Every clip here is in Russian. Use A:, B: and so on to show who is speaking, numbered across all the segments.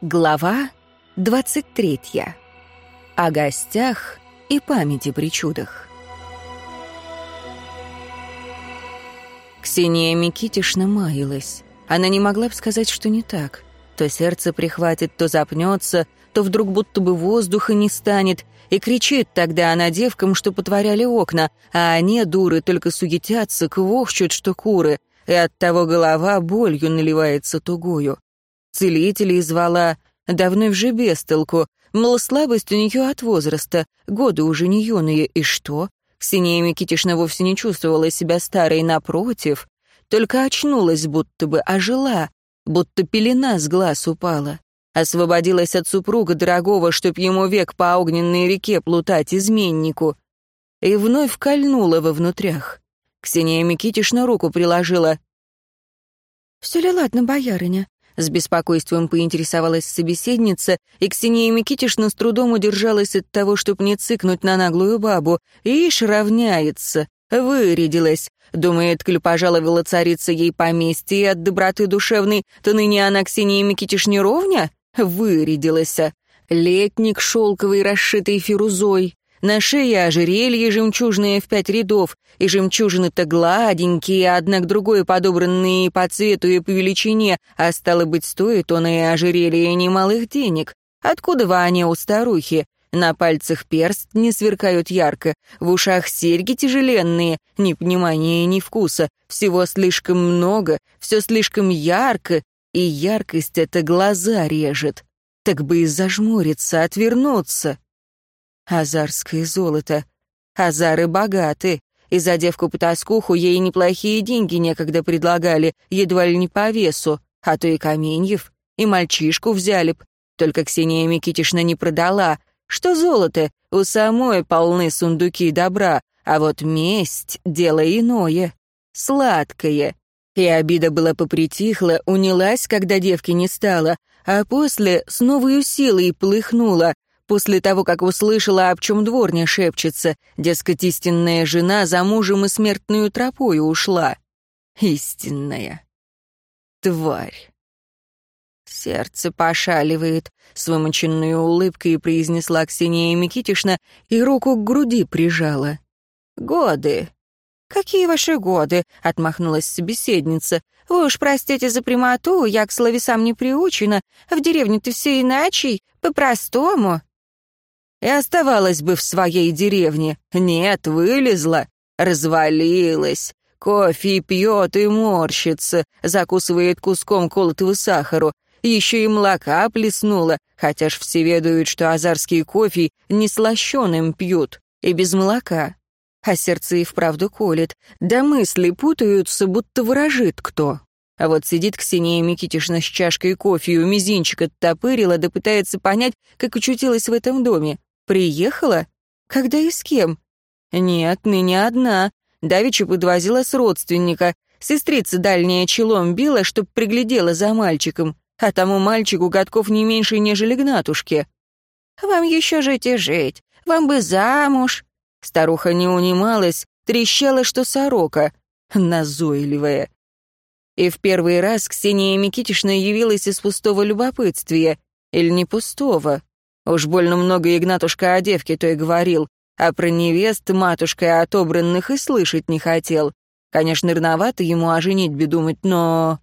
A: Глава 23. О гостях и памяти при чудах. Ксения Микитишна маялась. Она не могла бы сказать, что не так. То сердце прихватит, то запнется, то вдруг будто бы воздуха не станет, и кричит тогда она девкам, что потворяли окна, а они, дуры, только суетятся, квохчут, что куры, и оттого голова болью наливается тугую. Целителей звала, давно уже без толку. Мол, слабость у нее от возраста, годы уже не юные, и что? Ксения Микитишна вовсе не чувствовала себя старой, напротив. Только очнулась, будто бы ожила, будто пелена с глаз упала. Освободилась от супруга дорогого, чтоб ему век по огненной реке плутать изменнику. И вновь кольнула во внутрях. Ксения Микитишна руку приложила. «Все ли ладно, боярыня?» С беспокойством поинтересовалась собеседница, и Ксения Микитишна с трудом удержалась от того, чтобы не цыкнуть на наглую бабу. Ишь, равняется. Вырядилась. Думает, коль пожаловала царица ей поместье от доброты душевной, то ныне она Ксения Микитишне ровня? Вырядилась. Летник шелковый, расшитый фирузой. На шее ожерелье жемчужное в пять рядов, и жемчужины-то гладенькие, одна к другой подобранные по цвету и по величине, а стало быть, стоит он и ожерелье немалых денег. Откуда они у старухи? На пальцах перст не сверкают ярко, в ушах серьги тяжеленные, ни понимания, ни вкуса, всего слишком много, все слишком ярко, и яркость это глаза режет. Так бы и зажмуриться, отвернуться. Азарское золото. Азары богаты. И за девку-потаскуху ей неплохие деньги некогда предлагали, едва ли не по весу, а то и каменьев, и мальчишку взяли б. Только Ксения Микитишна не продала. Что золото? У самой полны сундуки добра, а вот месть — дело иное. Сладкое. И обида была попритихла, унялась, когда девки не стало, а после с новой силой плыхнула, после того, как услышала, об чем дворня шепчется, дескать, истинная жена за мужем и смертную тропою ушла. Истинная. Тварь. Сердце пошаливает, с вымоченной улыбкой произнесла Ксения Микитишна и руку к груди прижала. «Годы». «Какие ваши годы?» — отмахнулась собеседница. «Вы уж простите за прямоту, я к словесам не приучена. В деревне-то все иначе, по-простому». И оставалась бы в своей деревне. Нет, вылезла, развалилась. Кофе пьет и морщится, закусывает куском колотого сахару. Еще и молока плеснула, хотя ж все ведают, что азарский кофе не слащеным пьют, и без молока. А сердце и вправду колет, да мысли путаются, будто выражит кто. А вот сидит Ксения Микитишна с чашкой кофе, у мизинчика оттопырила, да пытается понять, как очутилась в этом доме. Приехала? Когда и с кем? Нет, ныне одна. Давича подвозила с родственника. Сестрица дальняя челом била, чтоб приглядела за мальчиком. А тому мальчику годков не меньше, нежели Гнатушке. «Вам еще жить и жить. Вам бы замуж». Старуха не унималась, трещала, что сорока. Назойливая. И в первый раз Ксения Микитишна явилась из пустого любопытствия. Или не пустого. Уж больно много Игнатушка о девке той говорил, а про невест матушкой отобранных и слышать не хотел. Конечно, рановато ему о женитьбе думать, но...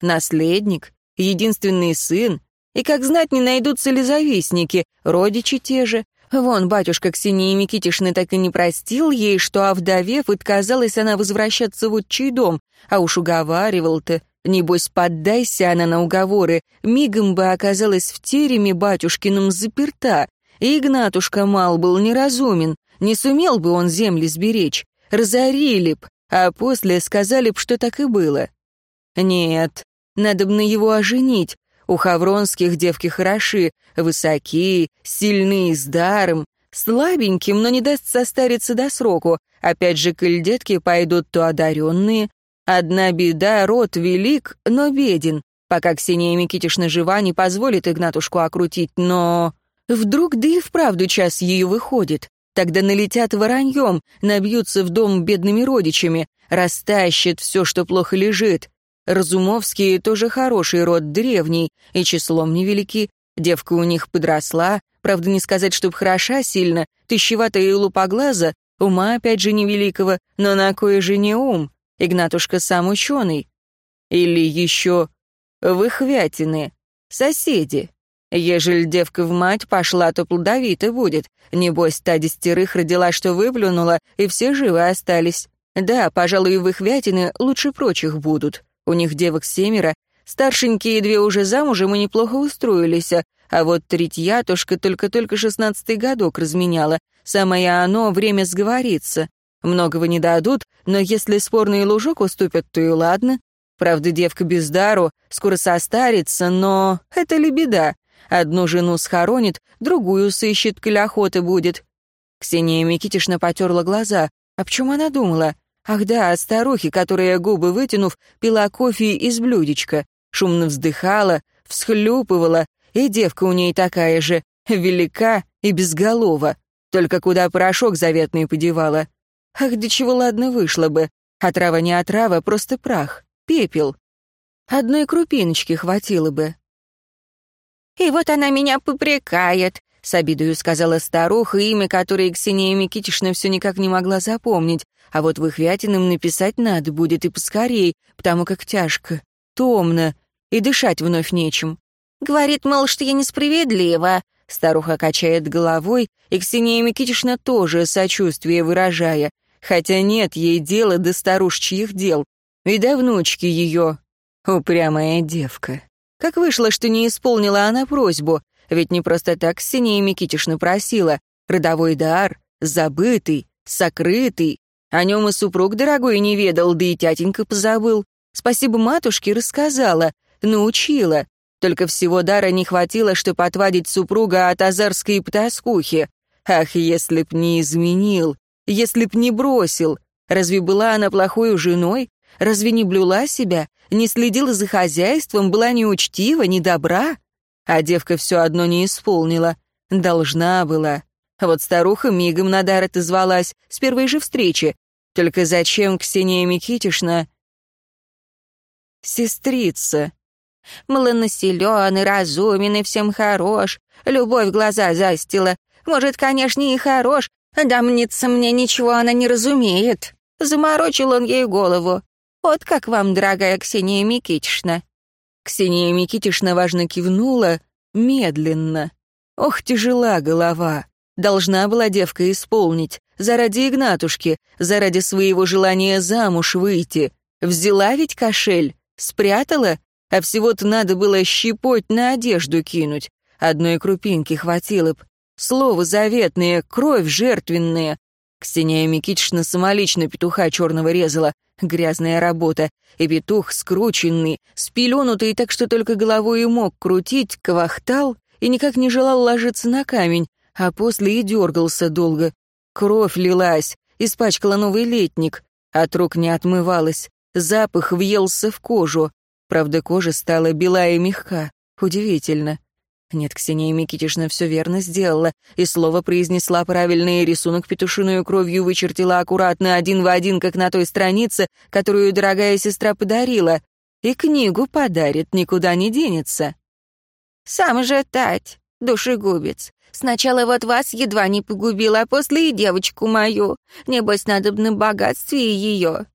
A: Наследник, единственный сын, и, как знать, не найдутся ли завистники, родичи те же. Вон, батюшка Ксении Микитишны так и не простил ей, что, овдовев, отказалась она возвращаться в отчий дом, а уж уговаривал-то, Небось, поддайся она на уговоры, мигом бы оказалась в тереме батюшкином заперта. И Игнатушка мал был неразумен, не сумел бы он земли сберечь. Разорили б, а после сказали б, что так и было. Нет, надо бы на его оженить. У Хавронских девки хороши, высокие, сильные, с даром, слабеньким, но не даст состариться до сроку. Опять же, коль детки пойдут, то одаренные, Одна беда, род велик, но беден. Пока Ксения Микитишна жива, не позволит Игнатушку окрутить, но... Вдруг да и вправду час ее выходит. Тогда налетят вороньем, набьются в дом бедными родичами, растащат все, что плохо лежит. Разумовские тоже хороший род, древний, и числом невелики. Девка у них подросла, правда, не сказать, чтоб хороша сильно, тыщеватая и лупоглаза, ума опять же невеликого, но на кое же не ум. Игнатушка сам ученый. Или еще выхвятины, соседи. Ежели девка в мать пошла, то плодовита будет. Небось, та десятерых родила, что выплюнула, и все живы остались. Да, пожалуй, выхвятины лучше прочих будут. У них девок семеро, старшенькие две уже замужем и неплохо устроились, а вот третьятушка только-только шестнадцатый годок разменяла. Самое оно — время сговориться. Многого не дадут, но если спорный лужок уступят, то и ладно. Правда, девка без дару, скоро состарится, но это ли беда? Одну жену схоронит, другую сыщет, коль охота будет. Ксения Микитишна потерла глаза. А почему она думала? Ах да, о старухе, которая, губы вытянув, пила кофе из блюдечка, шумно вздыхала, всхлюпывала, и девка у ней такая же, велика и безголова, только куда порошок заветный подевала. Ах, до чего ладно вышло бы. Отрава не отрава, просто прах, пепел. Одной крупиночки хватило бы.
B: «И вот она меня попрекает», — с обидою сказала старуха, имя которой Ксения Микитишна все никак не могла запомнить, а вот в их вятиным написать надо будет и поскорей, потому как тяжко, томно, и дышать вновь нечем. Говорит, мол, что я несправедлива. Старуха качает головой, и Ксения Микитишна тоже сочувствие выражая, хотя нет ей дела до старушечьих дел, и до внучки ее, упрямая девка. Как вышло, что не исполнила она просьбу, ведь не просто так Ксения Микитишна просила. Родовой дар, забытый, сокрытый. О нем и супруг дорогой не ведал, да и тятенька позабыл. Спасибо матушке рассказала, научила. Только всего дара не хватило, чтобы отвадить супруга от азарской птаскухи. Ах, если б не изменил, если б не бросил. Разве была она плохой женой? Разве не блюла себя? Не следила за хозяйством, была неучтива, недобра? А девка все одно не исполнила. Должна была. Вот старуха мигом на дар отозвалась, с первой же встречи. Только зачем Ксения Микитишна? Сестрица. Малонасилен и разумен, и всем хорош. Любовь глаза застила. Может, конечно, и хорош, да мне ничего она не разумеет. Заморочил он ей голову. Вот как вам, дорогая Ксения Микитишна. Ксения Микитишна важно кивнула, медленно. Ох, тяжела голова. Должна была девка исполнить. Заради Игнатушки, заради своего желания замуж выйти. Взяла ведь кошель, спрятала, а всего-то надо было щепоть на одежду кинуть. Одной крупинки хватило б. Слово заветное, кровь жертвенная. Ксения Микитична самолично петуха черного резала. Грязная работа. И петух скрученный, спеленутый так, что только головой и мог крутить, квахтал и никак не желал ложиться на камень, а после и дергался долго. Кровь лилась, испачкала новый летник, от рук не отмывалась, запах въелся в кожу. Правда, кожа стала белая и мягка. Удивительно. Нет, Ксения Микитишна все верно сделала, и слово произнесла правильный рисунок петушиную кровью вычертила аккуратно один в один, как на той странице, которую дорогая сестра подарила. И книгу подарит, никуда не денется. «Сам же тать, душегубец. Сначала вот вас едва не погубил, а после и девочку мою. Небось, надо бы на ее».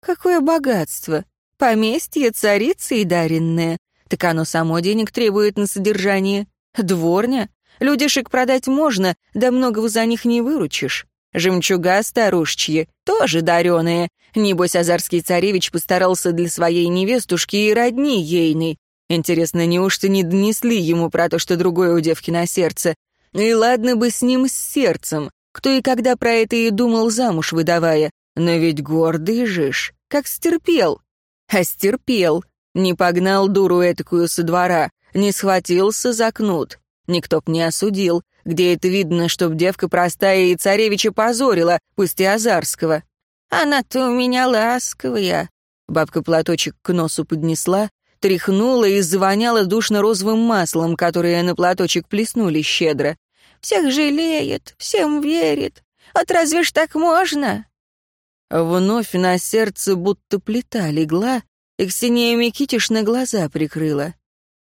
B: «Какое богатство? Поместье царицы и даренное. Так оно само денег требует на содержание. Дворня? Людишек продать можно, да многого за них не выручишь. Жемчуга старушечьи, тоже дареные. Небось, азарский царевич постарался для своей невестушки и родни ейной. Интересно, неужто не донесли ему про то, что другое у девки на сердце? И ладно бы с ним с сердцем. Кто и когда про это и думал замуж выдавая. Но ведь гордый жишь, как стерпел. А стерпел. Не погнал дуру этакую со двора, не схватился за кнут. Никто б не осудил, где это видно, чтоб девка простая и царевича позорила, пусть и Азарского. Она-то у меня ласковая. Бабка платочек к носу поднесла, тряхнула и завоняла душно-розовым маслом, которое на платочек плеснули щедро. Всех жалеет, всем верит. Вот разве ж так можно? Вновь на сердце будто плита легла,
A: И Ксения Микитишна глаза прикрыла.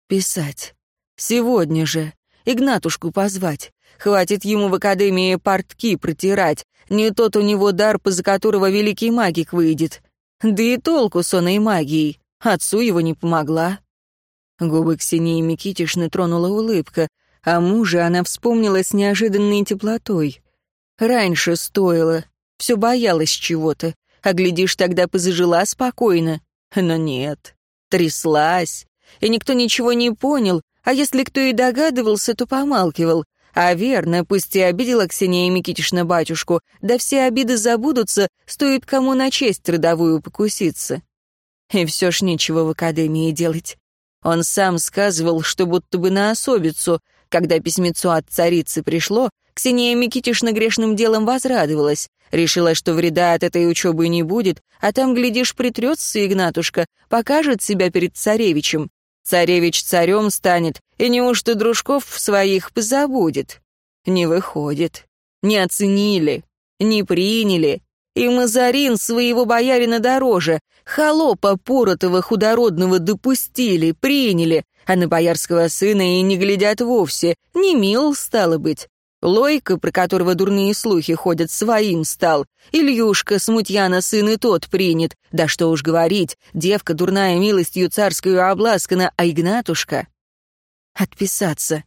A: Писать. Сегодня же. Игнатушку позвать. Хватит ему в академии портки протирать. Не тот у него дар, по за которого великий магик выйдет. Да и толку сонной магией. Отцу его не помогла. Губы Ксении Микитишны тронула улыбка, а мужа она вспомнила с неожиданной теплотой. Раньше стоило, все боялась чего-то, а глядишь, тогда позажила спокойно. Но нет, тряслась, и никто ничего не понял, а если кто и догадывался, то помалкивал. А верно, пусть и обидела Ксения Микитишна батюшку, да все обиды забудутся, стоит кому на честь родовую покуситься. И все ж нечего в академии делать. Он сам сказывал, что будто бы на особицу. Когда письмецо от царицы пришло, Ксения Микитишна грешным делом возрадовалась. Решила, что вреда от этой учебы не будет, а там, глядишь, притрется Игнатушка, покажет себя перед царевичем. Царевич царем станет, и неужто дружков своих позабудет? Не выходит. Не оценили, не приняли. И Мазарин своего боярина дороже. Холопа поротого худородного допустили, приняли, а на боярского сына и не глядят вовсе. Не мил, стало быть. Лойка, про которого дурные слухи ходят, своим стал. Ильюшка, смутьяна сын и тот принят. Да что уж говорить, девка дурная милостью царскую обласкана, а Игнатушка... Отписаться.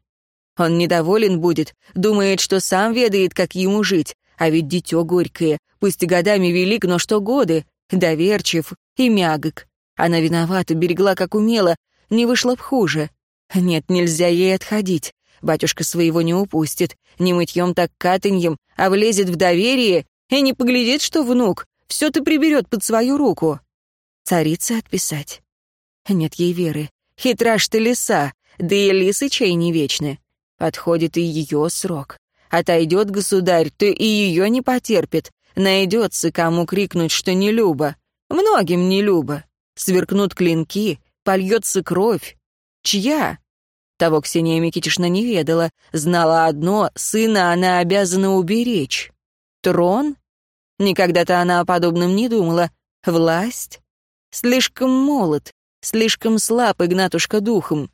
A: Он недоволен будет, думает, что сам ведает, как ему жить. А ведь дитё горькое, пусть и годами велик, но что годы. Доверчив и мягок. Она виновата, берегла, как умела, не вышло б хуже. Нет, нельзя ей отходить. Батюшка своего не упустит, не мытьем так катаньем, а влезет в доверие и не поглядит, что внук, все ты приберет под свою руку. Царица отписать. Нет ей веры. Хитра ж ты лиса, да и лисы чай не вечны. Подходит и ее срок. Отойдет государь, то и ее не потерпит. Найдется, кому крикнуть, что не Люба. Многим не Люба. Сверкнут клинки, польется кровь. Чья? Того Ксения Микитишна не ведала. Знала одно — сына она обязана уберечь. Трон? Никогда-то она о подобном не думала. Власть? Слишком молод, слишком слаб Игнатушка духом.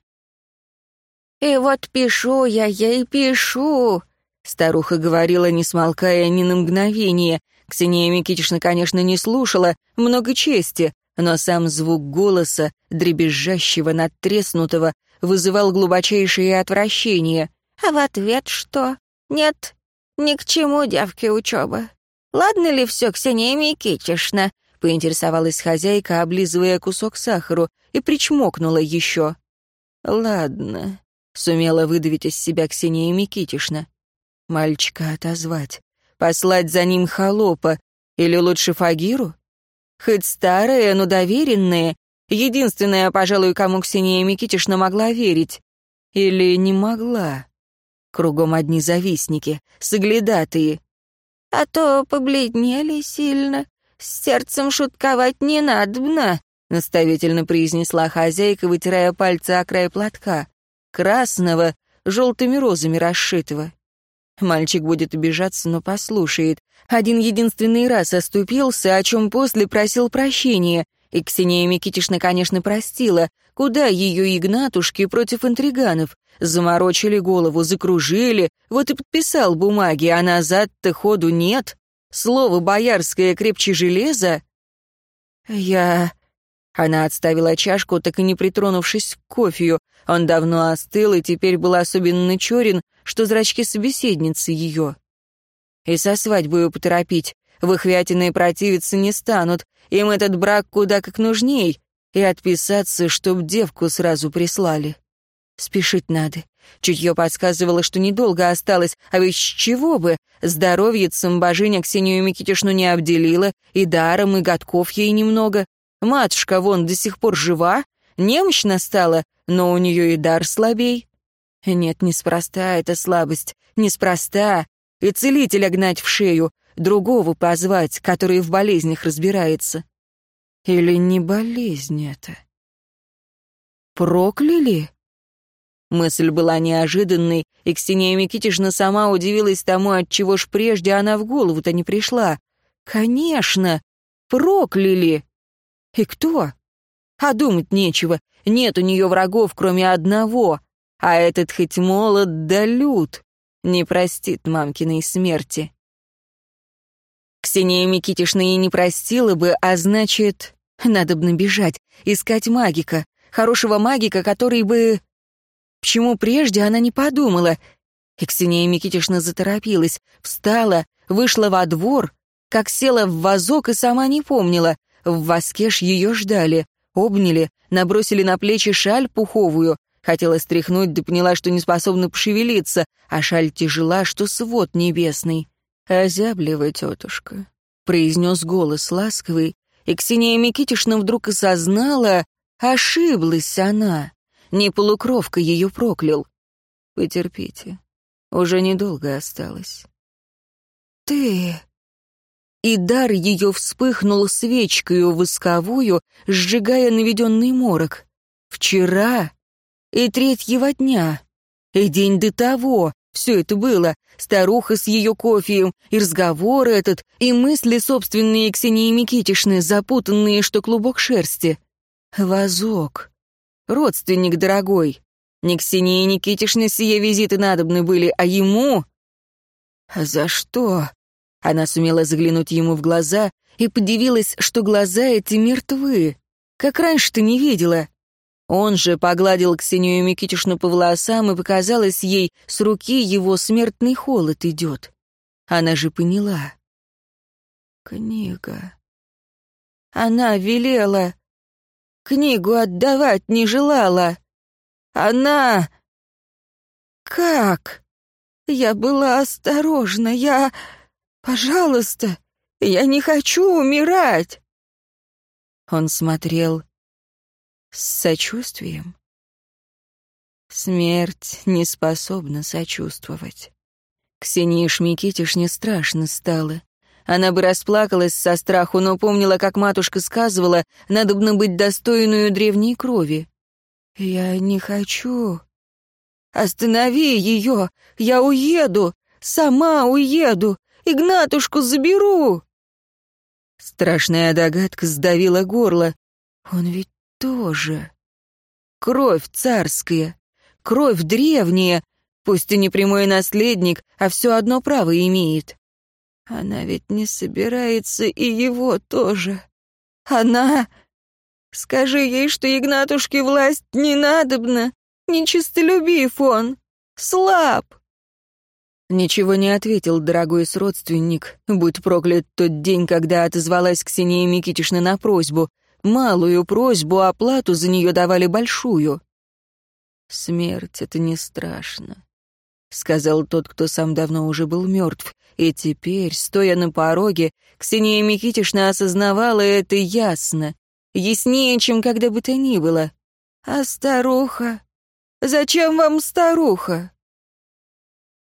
B: «И вот пишу я ей, пишу!» Старуха говорила, не смолкая ни на мгновение. Ксения Микитишна, конечно, не слушала, много чести, но сам звук голоса, дребезжащего, надтреснутого, вызывал глубочайшее отвращение. А в ответ что? Нет, ни к чему девке учеба. Ладно ли все, Ксения Микитишна? Поинтересовалась хозяйка, облизывая кусок сахару, и причмокнула еще. «Ладно», — сумела выдавить из себя Ксения Микитишна. «Мальчика отозвать, послать за ним холопа, или лучше Фагиру? Хоть старая, но доверенная, Единственная, пожалуй, кому Ксения Микитишна могла верить. Или не могла. Кругом одни завистники, соглядатые. А то побледнели сильно. С сердцем шутковать не надобно, наставительно произнесла хозяйка, вытирая пальцы о край платка. Красного, желтыми розами расшитого. Мальчик будет обижаться, но послушает. Один единственный раз оступился, о чем после просил прощения, и Ксения Микитишна, конечно, простила. Куда ее Игнатушки против интриганов? Заморочили голову, закружили, вот и подписал бумаги, а назад-то ходу нет. Слово боярское крепче железа. Я... Она отставила чашку, так и не притронувшись к кофею. Он давно остыл и теперь был особенно черен, что зрачки собеседницы ее. И со свадьбой поторопить. В их вятиной противиться не станут, им этот брак куда как нужней, и отписаться, чтоб девку сразу прислали. Спешить надо. Чутье подсказывало, что недолго осталось, а ведь с чего бы? Здоровьицем божиня Ксению Микитишну не обделила, и даром, и годков ей немного. Матушка вон до сих пор жива, немощна стала, но у нее и дар слабей. Нет, неспроста эта слабость, неспроста. И целителя гнать в шею, другого позвать, который в болезнях разбирается. Или не болезнь это? Прокляли? Мысль была неожиданной, и Ксения Микитишна сама удивилась тому, от чего ж прежде она в голову-то не пришла. Конечно, прокляли. И кто?
A: А думать нечего, нет у нее врагов, кроме одного, а этот хоть молод да лют, не простит мамкиной смерти. Ксения Микитишна и не простила бы, а значит, надо бы набежать, искать магика, хорошего магика, который бы... Почему прежде она не подумала? И Ксения Микитишна заторопилась, встала, вышла во двор, как села в вазок и сама не помнила. В воскеш ее ждали, обняли, набросили на плечи шаль пуховую. Хотела стряхнуть, да поняла, что не способна пошевелиться, а шаль тяжела, что свод небесный. «Озябливай, тетушка», — произнес голос ласковый, и Ксения Микитишна вдруг осознала, ошиблась она. Не полукровка ее проклял. «Потерпите, уже недолго осталось». «Ты...» И дар ее вспыхнул свечкою восковую, сжигая наведенный морок. «Вчера и третьего дня, и день до того, все это было. Старуха с ее кофеем, и разговор этот, и мысли собственные Ксении Микитишны, запутанные, что клубок шерсти. Вазок. Родственник дорогой. Не Ксении Никитишны сие визиты надобны были, а ему... За что? Она сумела заглянуть ему в глаза и подивилась, что глаза эти мертвы. Как раньше-то не видела. Он же погладил Ксению Микитишну по волосам, и показалось ей, с руки его смертный холод идет. Она же поняла. Книга. Она велела. Книгу отдавать не желала. Она... Как? Я была осторожна, я... Пожалуйста, я не хочу умирать. Он смотрел с сочувствием? Смерть не способна сочувствовать. Ксении Шмикитиш не страшно стало. Она бы расплакалась со страху, но помнила, как матушка сказывала, надо бы быть достойную древней крови. «Я не хочу. Останови ее! Я уеду! Сама уеду! Игнатушку заберу!» Страшная догадка сдавила горло. Он ведь тоже. Кровь царская, кровь древняя, пусть и не прямой наследник, а все одно право имеет. Она ведь не собирается и его тоже. Она... Скажи ей, что Игнатушке власть не надобна, нечистолюбив он, слаб. Ничего не ответил дорогой сродственник, будь проклят тот день, когда отозвалась Ксения Микитишна на просьбу малую просьбу, а плату за нее давали большую. «Смерть — это не страшно», — сказал тот, кто сам давно уже был мертв. И теперь, стоя на пороге, Ксения Микитишна осознавала это ясно, яснее, чем когда бы то ни было. «А старуха? Зачем вам старуха?»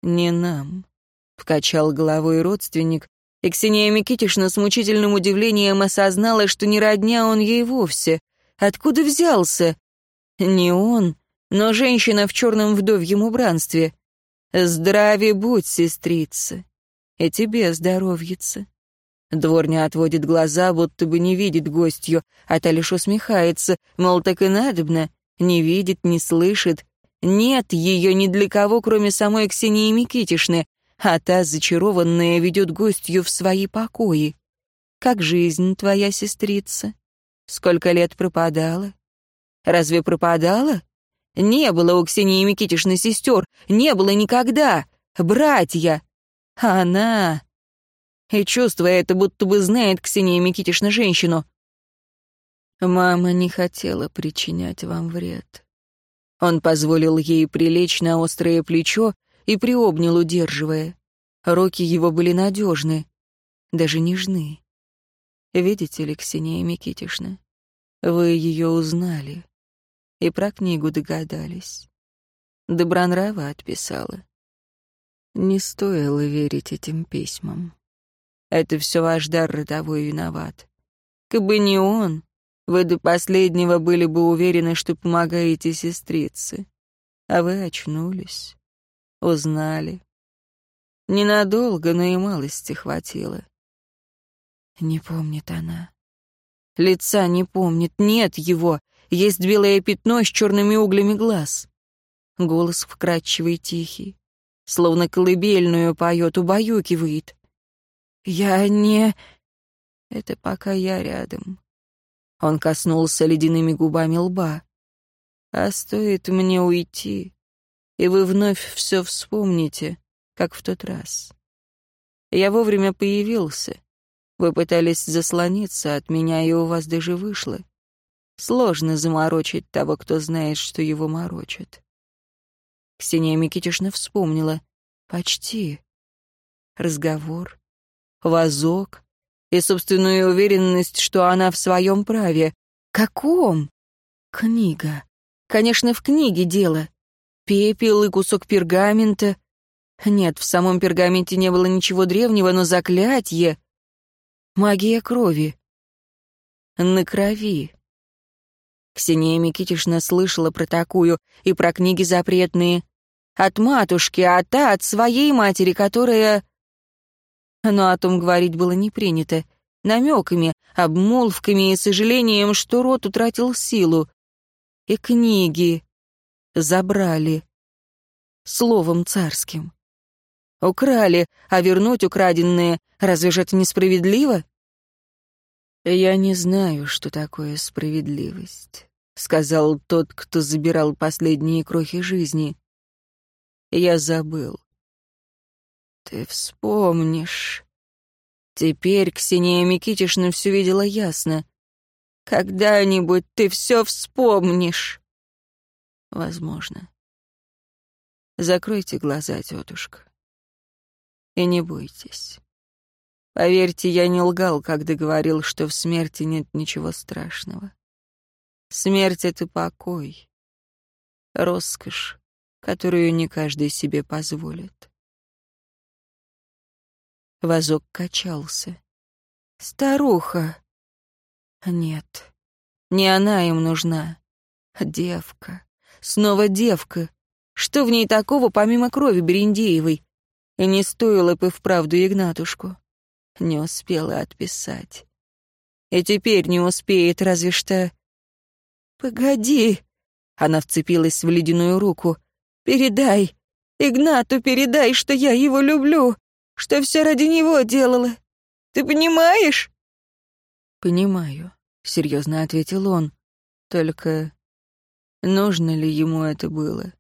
A: «Не нам», — покачал головой родственник, и Ксения Микитишна с мучительным удивлением осознала, что не родня он ей вовсе. Откуда взялся? Не он, но женщина в черном вдовьем убранстве. «Здрави будь, сестрица, и тебе здоровьица». Дворня отводит глаза, будто бы не видит гостью, а та лишь усмехается, мол, так и надобно, не видит, не слышит. Нет ее ни для кого, кроме самой Ксении Микитишны, а та, зачарованная, ведет гостью в свои покои. Как жизнь твоя, сестрица? Сколько лет пропадала? Разве пропадала? Не было у Ксении Микитишны сестер, не было никогда. Братья. А она... И чувство это, будто бы знает Ксения Микитишна женщину. Мама не хотела причинять вам вред. Он позволил ей прилечь на острое плечо и приобнял, удерживая. Руки его были надежны, даже нежны. Видите ли, Ксения Микитишна, вы ее узнали и про книгу догадались. Добронрава отписала. Не стоило верить этим письмам. Это все ваш дар родовой виноват. Кабы не он, вы до последнего были бы уверены, что помогаете сестрице. А вы очнулись. Узнали. Ненадолго, но и малости хватило. Не помнит она. Лица не помнит, нет его. Есть белое пятно с черными углями глаз. Голос вкрадчивый, тихий. Словно колыбельную поет, убаюкивает. «Я не...» «Это пока я рядом». Он коснулся ледяными губами лба. «А стоит мне уйти, и вы вновь все вспомните, как в тот раз. Я вовремя появился. Вы пытались заслониться от меня, и у вас даже вышло. Сложно заморочить того, кто знает, что его морочат. Ксения Микитишна вспомнила. Почти. Разговор, вазок и собственную уверенность, что она в своем праве. Каком? Книга. Конечно, в книге дело. Пепел и кусок пергамента. Нет, в самом пергаменте не было ничего древнего, но заклятие. Магия крови. На крови. Ксения Микитишна слышала про такую и про книги запретные. От матушки, а та от своей матери, которая... Но о том говорить было не принято. Намеками, обмолвками и сожалением, что рот утратил силу. И книги забрали. Словом царским. Украли, а вернуть украденное, разве же это несправедливо? Я не знаю, что такое справедливость, сказал тот, кто забирал последние крохи жизни. Я забыл. Ты вспомнишь. Теперь Ксения Микитишна все видела ясно. Когда-нибудь ты все вспомнишь. Возможно. Закройте глаза, тетушка. И не бойтесь. Поверьте, я не лгал, когда говорил, что в смерти нет ничего страшного. Смерть — это покой, роскошь, которую не каждый себе позволит. Вазок качался. «Старуха!» «Нет, не она им нужна. Девка. Снова девка. Что в ней такого, помимо крови Берендеевой? И не стоило бы вправду Игнатушку. Не успела отписать. И теперь не успеет, разве что... «Погоди!» Она вцепилась в ледяную руку. «Передай! Игнату передай, что я его люблю, что все ради него делала. Ты понимаешь?» «Понимаю», — серьезно ответил он. «Только нужно ли ему это было?»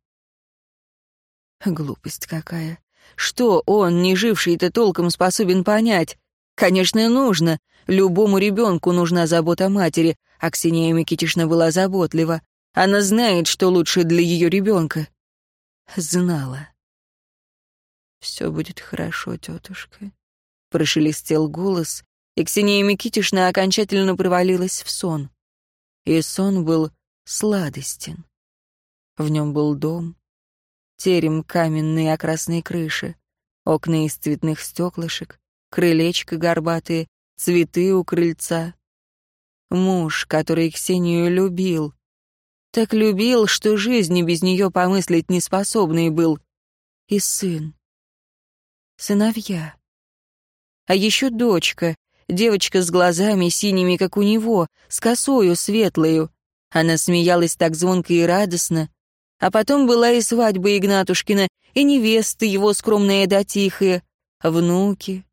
A: Глупость какая. Что он, не живший-то толком, способен понять? Конечно, нужно. Любому ребенку нужна забота матери, а Микитишна была заботлива. Она знает, что лучше для ее ребенка. Знала. «Все будет хорошо, тетушка», — прошелестел голос, и Ксения Микитишна окончательно провалилась в сон. И сон был сладостен. В нем был дом, терем каменные о крыше, окна из цветных стеклышек, крылечко горбатые, цветы у крыльца. Муж, который Ксению любил. Так любил, что жизни без нее помыслить неспособный был. И сын. Сыновья. А еще дочка, девочка с глазами синими, как у него, с косою светлою. Она смеялась так звонко и радостно. А потом была и свадьба Игнатушкина, и невеста его скромная да тихая, внуки,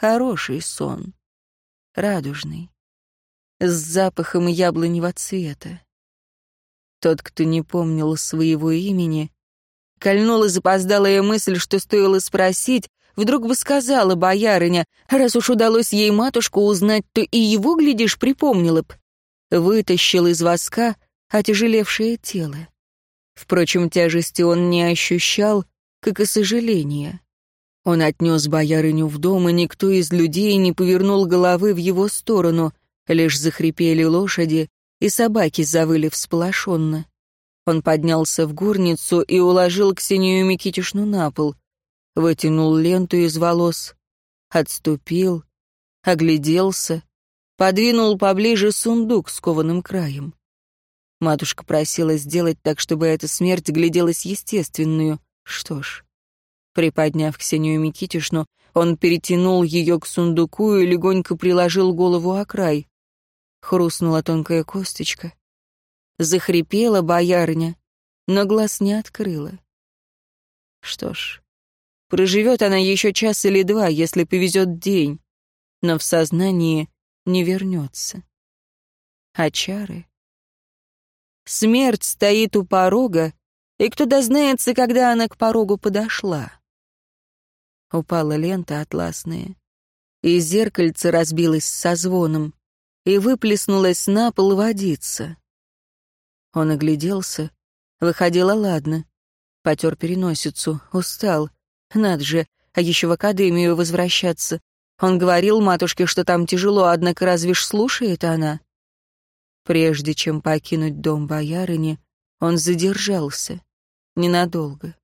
A: Хороший сон. Радужный. С запахом яблоневого цвета. Тот, кто не помнил своего имени, кольнула запоздалая мысль, что стоило спросить, вдруг бы сказала боярыня, раз уж удалось ей матушку узнать, то и его, глядишь, припомнила б. Вытащил из воска отяжелевшее тело. Впрочем, тяжести он не ощущал, как и сожаления. Он отнес боярыню в дом, и никто из людей не повернул головы в его сторону, лишь захрипели лошади, и собаки завыли всполошенно. Он поднялся в горницу и уложил Ксению Микитишну на пол, вытянул ленту из волос, отступил, огляделся, подвинул поближе сундук с кованым краем. Матушка просила сделать так, чтобы эта смерть гляделась естественную. Что ж, Приподняв Ксению Микитишну, он перетянул ее к сундуку и легонько приложил голову о край. Хрустнула тонкая косточка. Захрипела боярня, но глаз не открыла. Что ж, проживет она еще час или два, если повезет день, но в сознании не вернется. А чары? Смерть стоит у порога, и кто дознается, когда она к порогу подошла. Упала лента атласная, и зеркальце разбилось со звоном, и выплеснулась на пол водица. Он огляделся, выходило ладно, потер переносицу, устал. Надо же, а еще в академию возвращаться. Он говорил матушке, что там тяжело, однако разве ж слушает она? Прежде чем покинуть дом боярыни, он задержался. Ненадолго.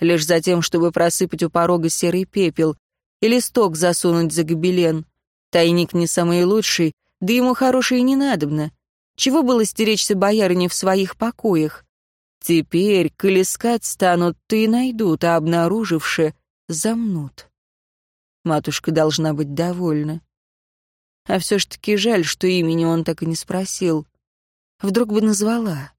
A: Лишь за тем, чтобы просыпать у порога серый пепел и листок засунуть за гобелен. Тайник не самый лучший, да ему хороший не надобно. Чего было стеречься боярине в своих покоях? Теперь, коли искать станут, и найдут, а обнаруживши, замнут. Матушка должна быть довольна. А все ж таки жаль, что имени он так и не спросил. Вдруг бы назвала.